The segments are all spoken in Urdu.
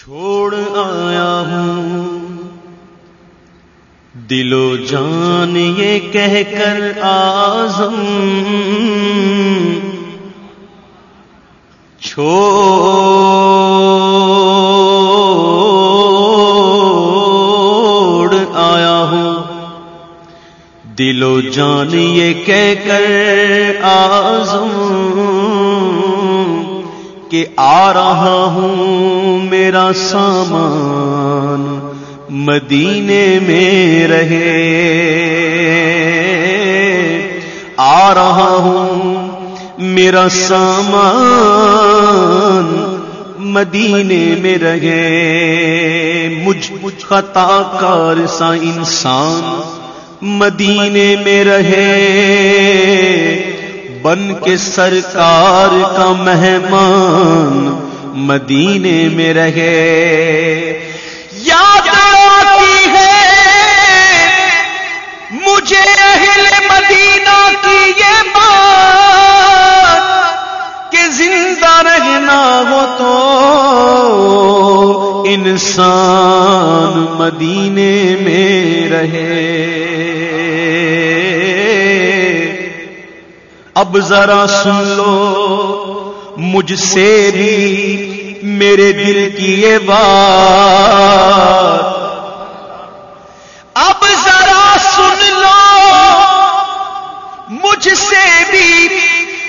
چھوڑ آیا ہوں۔ دل و جان یہ کہہ کر آزم۔ چھوڑ آیا ہوں۔ دل و جان یہ کہہ کر آزم۔ کہ آ رہا ہوں میرا سامان مدینے میں رہے۔ آ رہا ہوں میرا سامان مدینے میں رہے۔ مجھ مجھ خطا کار سا انسان مدینے میں رہے۔ بن کے سرکار کا مہمان مدینے میں رہے۔ یاد آتی ہے، مجھے اہل مدینہ کی یہ بات کہ زندہ رہنا ہو تو انسان مدینے میں رہے۔ اب ذرا سن لو، مجھ سے بھی میرے دل کی یہ بات۔ اب ذرا سن لو، مجھ سے بھی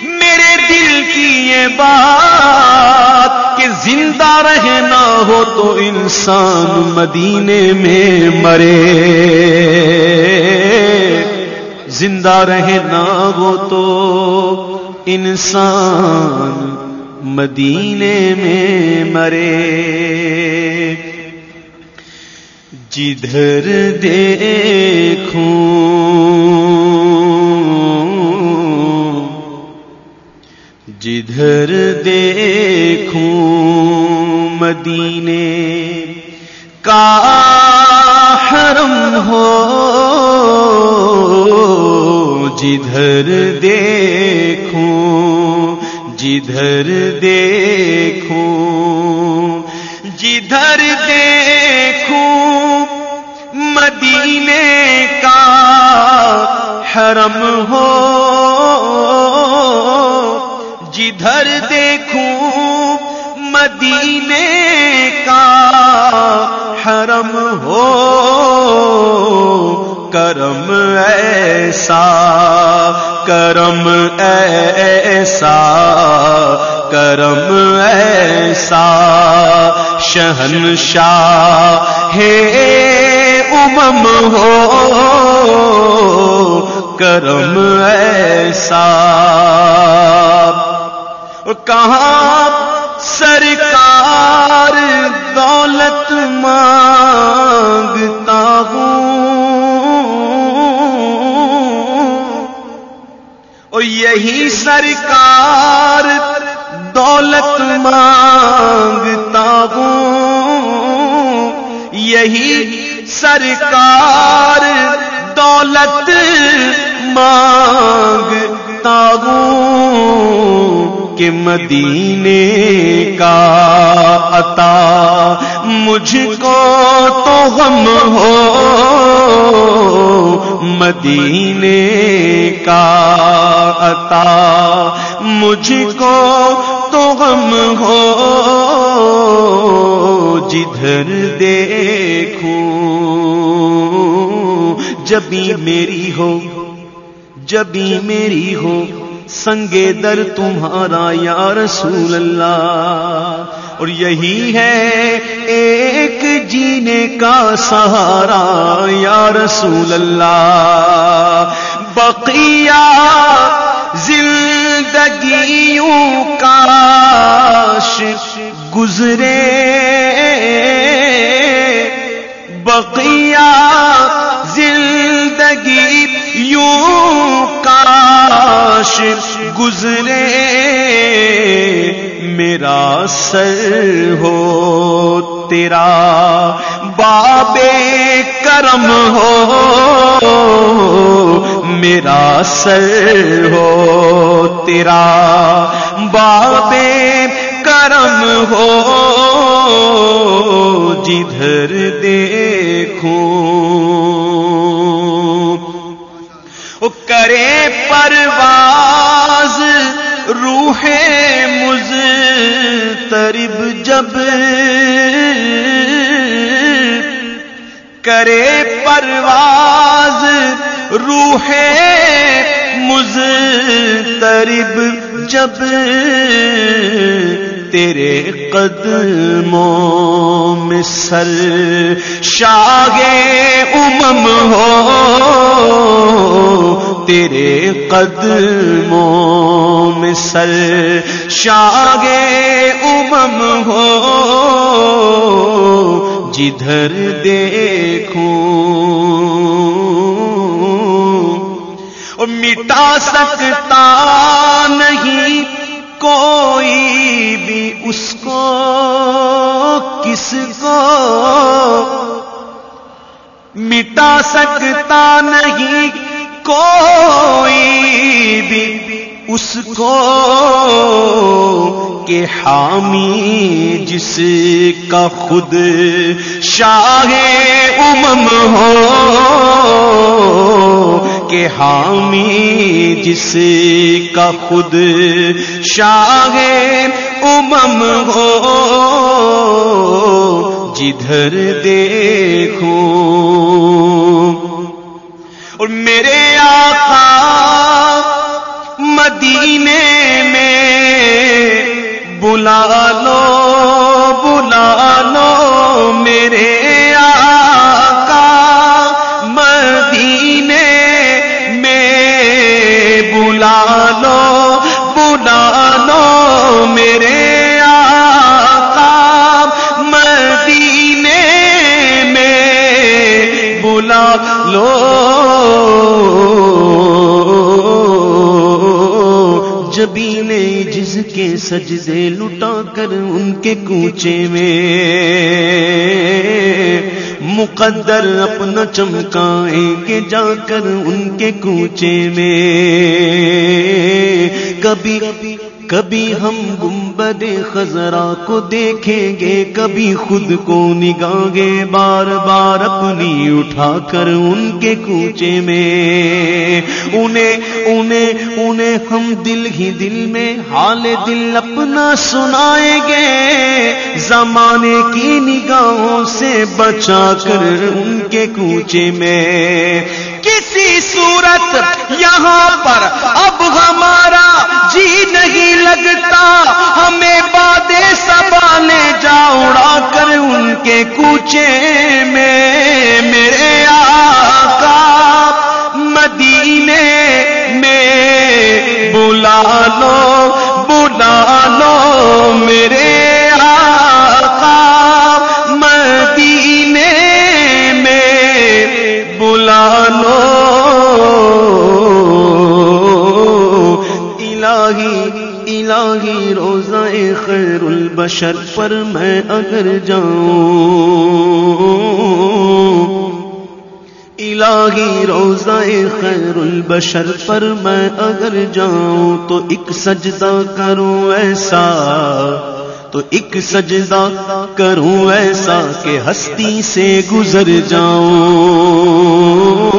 میرے دل کی یہ بات۔ کہ زندہ رہنا ہو تو انسان مدینے میں مرے۔ زندہ رہنا ہو تو انسان مدینے میں مرے۔ جدھر دیکھوں جدھر دیکھوں مدینے کا حرم ہو۔ جدھر دیکھوں جدھر دیکھوں جدھر دیکھوں، مدینے کا حرم ہو۔ جدھر دیکھوں، مدینے کا حرم ہو۔ کرم ایسا کرم ایسا کرم ایسا، شہنشاہ ہے امم ہو، کرم ایسا۔ کہاں سرکار دولت مانگتا یہی سرکار دولت مانگتا ہوں۔ یہی سرکار دولت ہوں کہ مدینے کا عطا مجھ کو تو غم ہو۔ مدینے کا عطا مجھ کو تو غم ہو۔ جدھر دیکھوں جبھی میری ہو جبھی میری ہو۔ سنگے در تمہارا یا رسول اللہ۔ اور یہی ہے ایک جینے کا سہارا یا رسول اللہ۔ بقیہ زندگیوں کاش گزرے۔ بقیہ زندگی یوں کاش گزرے میرا سر ہو تیرا باب کرم ہو میرا سر ہو تیرا باب کرم ہو جدھر دیکھوں کرے پرواز روح مز ترب جب کرے پرواز روح مز ترب جب تیرے قدموں میں سر شاگ امم ہو، تیرے قدموں میں سر شاگ امم ہو۔ جدھر دیکھوں، مٹا سکتا نہیں کوئی۔ کو کس کو مٹا سکتا نہیں کوئی بھی اس کو کہ حامی جس کا خود شاہ امم ہو کہ حامی جس کا خود شاہ امم ہو جدھر دیکھوں۔ اور میرے آقا مدینے میں بلا بلا سجدے لٹا کر ان کے کوچے میں۔ مقدر اپنا چمکائیں گے جا کر ان کے کوچے میں۔ کبھی کبھی ہم گنبد خزرا کو دیکھیں گے، کبھی خود کو نگاہیں بار بار اپنی اٹھا کر ان کے کوچے میں۔ انہیں انہیں انہیں ہم دل ہی دل میں حال دل اپنا سنائیں گے۔ زمانے کی نگاہوں سے بچا کر ان کے کوچے میں۔ کسی صورت یہاں پر سبانے جا اڑا کر ان کے کوچے میں میرے آقا مدینے میں بلا لو الہی روزہ خیر البشر پر میں اگر جاؤں، الہی روزہ خیر البشر پر میں اگر جاؤں، تو ایک سجدہ کروں ایسا، تو ایک سجدہ کروں ایسا کہ ہستی سے گزر جاؤں۔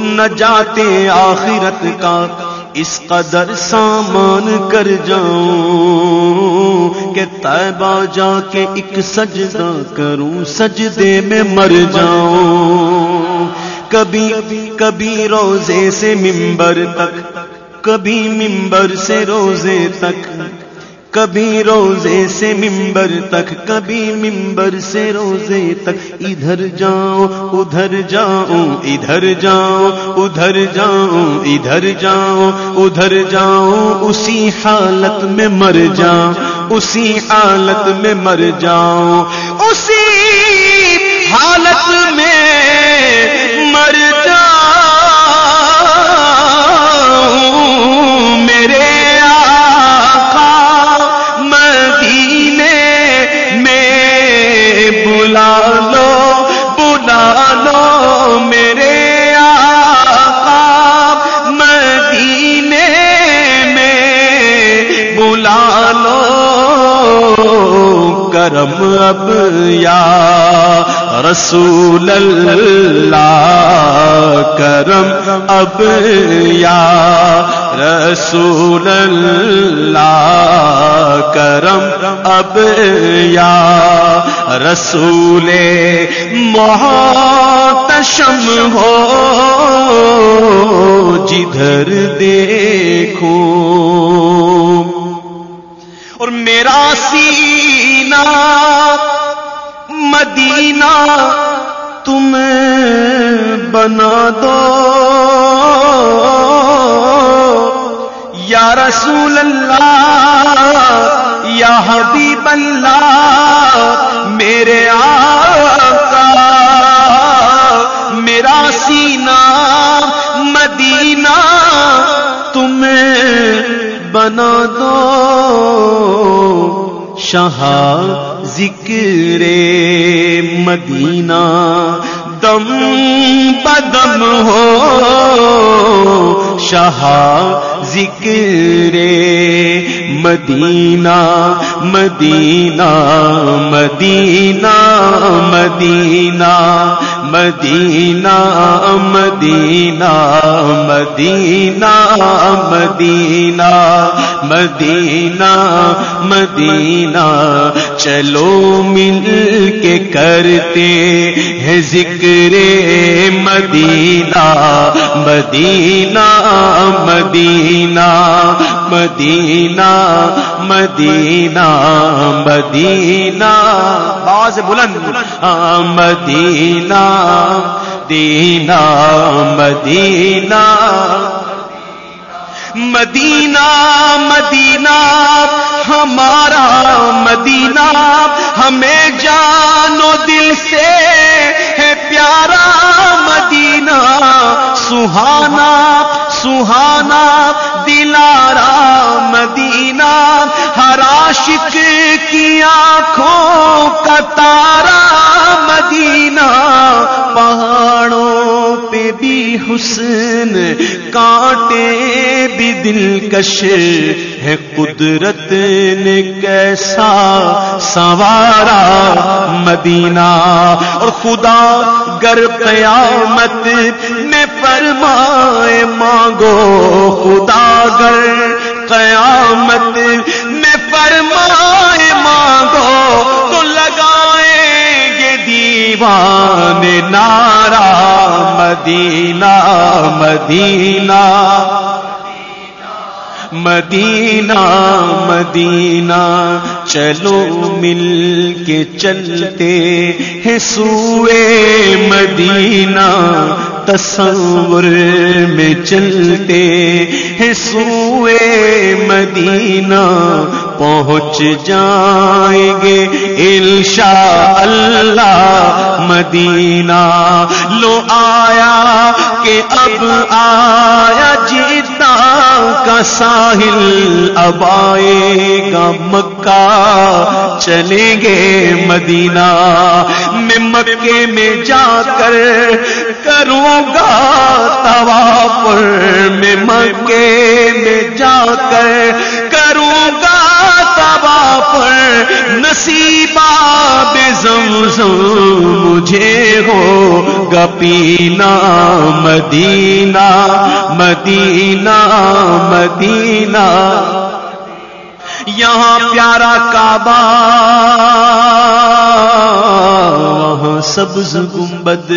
نہ جاتے آخرت کا اس قدر سامان کر جاؤں کہ طیبہ جا کے ایک سجدہ کروں، سجدے میں مر جاؤں۔ کبھی کبھی روزے سے ممبر تک، کبھی ممبر سے روزے تک کبھی روزے سے ممبر تک، کبھی ممبر سے روزے تک۔ ادھر جاؤں ادھر جاؤں ادھر جاؤں ادھر جاؤں ادھر جاؤں ادھر جاؤں۔ اسی حالت میں مر جاؤں، اسی حالت میں مر جاؤں۔ اسی حالت میں مر رسول اللہ کرم، اب یا رسول اللہ کرم، اب یا رسول محتشم ہو، جدھر دیکھو۔ اور میرا سینہ مدینہ تم بنا دو۔ یا رسول اللہ، یا حبیب اللہ، میرے آقا، میرا سینہ مدینہ تم بنا دو۔ شاہ ذکر مدینہ دم بدم ہو شاہ ذکر مدینہ مدینہ مدینہ مدینہ مدینہ مدینہ مدینہ مدینہ مدینہ مدینہ۔ چلو مل کے کرتے ہیں ذکر مدینہ مدینہ مدینہ مدینہ مدینہ مدینہ۔ بلند۔ مدینہ۔ دینا مدینہ مدینہ مدینہ، ہمارا مدینہ، ہمیں جانو دل سے ہے پیارا مدینہ، سہانا سہانا، دلارا مدینہ، ہر عاشق کی آنکھوں کا تارا مدینہ، پہاڑوں پہ بھی حسن، کانٹے بھی دلکش ہے قدرت نے کیسا سوارا مدینہ۔ اور خدا گر قیامت میں فرمائے مانگو، خدا گر قیامت مدینہ مدینہ مدینہ مدینہ۔ چلو مل کے چلتے ہیں سوئے مدینہ۔ تصور میں چلتے ہیں سوئے مدینہ۔ پہنچ جائیں گے انشاء اللہ مدینہ۔ لو آیا کہ اب آیا جیتا کا ساحل، اب آئے گا مکہ۔ چلیں گے مدینہ۔ میں مکے میں جا کر کروں گا طواف۔ میں مکے میں جا کر نصیبہ زمزم مجھے ہو گپینا مدینہ مدینہ مدینہ۔ یہاں پیارا کعبہ، وہاں سبز گنبد۔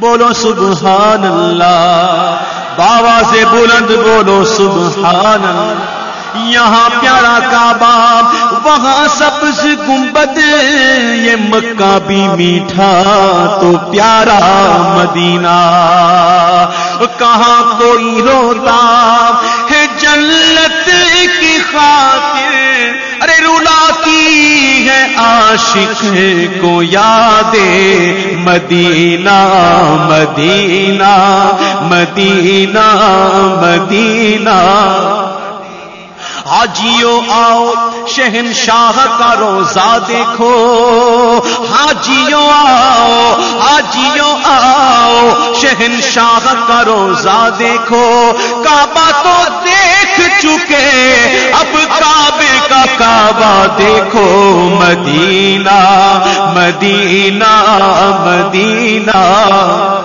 بولو سبحان اللہ بابا سے بلند بولو سبحان اللہ۔ یہاں پیارا کعبہ، وہاں سبز گنبد، یہ مکہ بھی میٹھا تو پیارا مدینہ۔ کہاں کوئی روتا ہے جنت کی خاطر؟ ارے رولا کی ہے عاشق کو یاد، مدینہ مدینہ مدینہ مدینہ۔ حاجیو آؤ، شہنشاہ کا روزہ دیکھو۔ حاجیو آؤ حاجیو آؤ، شہنشاہ کا روزہ دیکھو۔ کعبہ تو دیکھ چکے، اب کعبے کا کعبہ دیکھو۔ مدینہ مدینہ مدینہ۔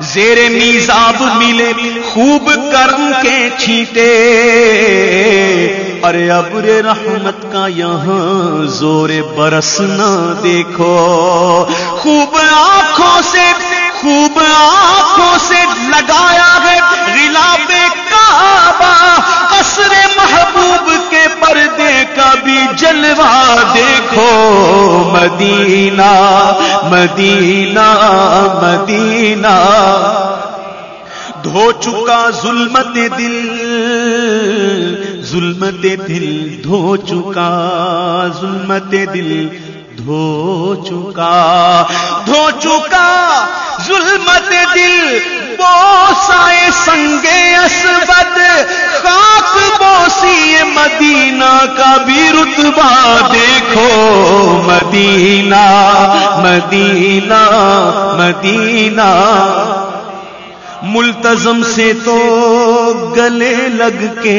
زیر میزاب ملے خوب کرم کے چھیٹے۔ ارے ابر رحمت کا یہاں زور برسنا دیکھو۔ خوب آنکھوں سے، خوب آنکھوں سے لگایا ہے غلاب کعبہ۔ محبوب کے پردے کا بھی جلوہ دیکھو مدینہ مدینہ مدینہ۔ دھو چکا ظلمت دل ظلمت دل، دھو چکا، ظلمت دل، دھو چکا۔ دھو چکا، ظلمت دل بوسائے سنگے اسبد خاک بوسی مدینہ کا بھی رتبہ دیکھو، مدینہ مدینہ مدینہ۔ ملتظم سے تو گلے لگ کے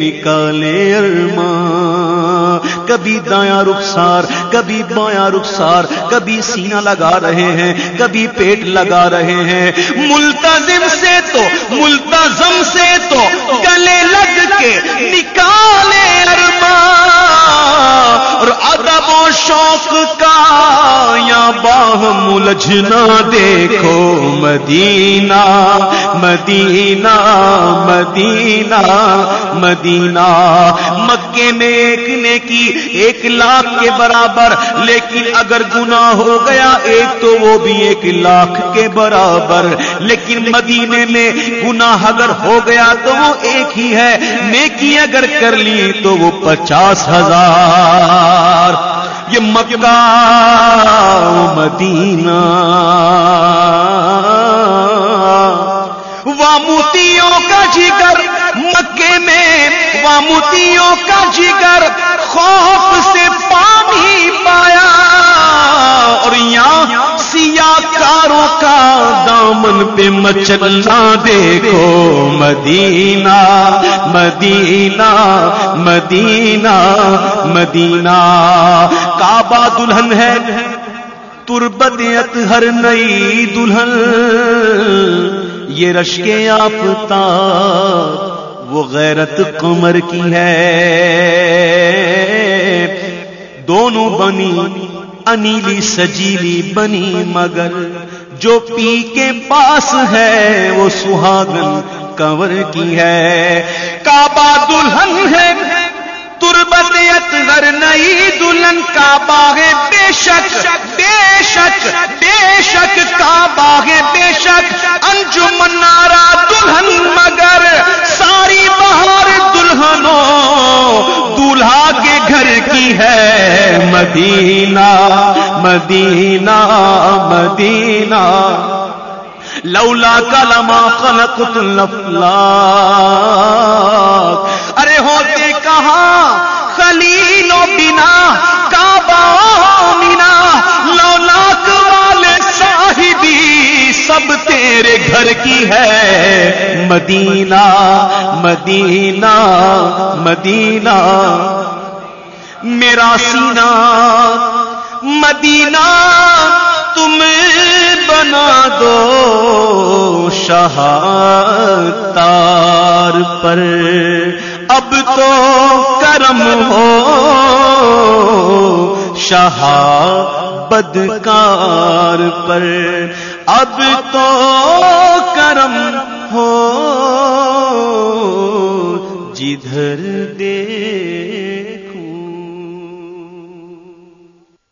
نکالے ارماں کبھی دایاں رخسار، کبھی بایاں رخسار، کبھی سینہ لگا رہے ہیں، کبھی پیٹ لگا رہے ہیں۔ ملتظم سے تو، ملتظم سے تو گلے لگ کے نکالے ارماں اور ادب و شوق کا یا باہ ملجھنا دیکھو مدینہ مدینہ مدینہ مدینہ۔ مکے میں ایک نے کی ایک لاکھ کے برابر، لیکن اگر گناہ ہو گیا، ایک تو وہ بھی ایک لاکھ کے برابر۔ لیکن مدینے میں گناہ اگر ہو گیا تو وہ ایک ہی ہے۔ نیکی اگر کر لی تو وہ پچاس ہزار۔ یہ مکہ مدینہ۔ واموتیوں کا جگر، مکے میں واموتیوں کا جگر۔ خوف سے پانی پایا اور یہاں سیاہ کاروں کا دامن پہ مچلنا دیکھو، مدینہ مدینہ مدینہ مدینہ۔ کعبہ دلہن ہے، تربت ہر نئی دلہن۔ یہ رشک آفتا وہ غیرت قمر کی ہے۔ دونوں بنی، انیلی سجیلی بنی، مگر جو پی کے پاس ہے، وہ سہاگن کنور کی ہے۔ کعبہ دلہن ہے، تربت غر نئی دلہن۔ کا باغ بے شک بے شک بے شک کا مدینہ مدینہ مدینہ۔ لولا کلما خلقت الافلاق ارے ہوتے کہاں؟ خلیل و بنا، کعبہ مینا۔ لولاک والے صاحبی سب تیرے گھر کی ہے۔ مدینہ مدینہ مدینہ۔ میرا سینہ، مدینہ تم بنا دو شہار پر۔ اب تو کرم ہو شاہ بدکار پر۔ اب تو کرم ہو۔ جدھر دے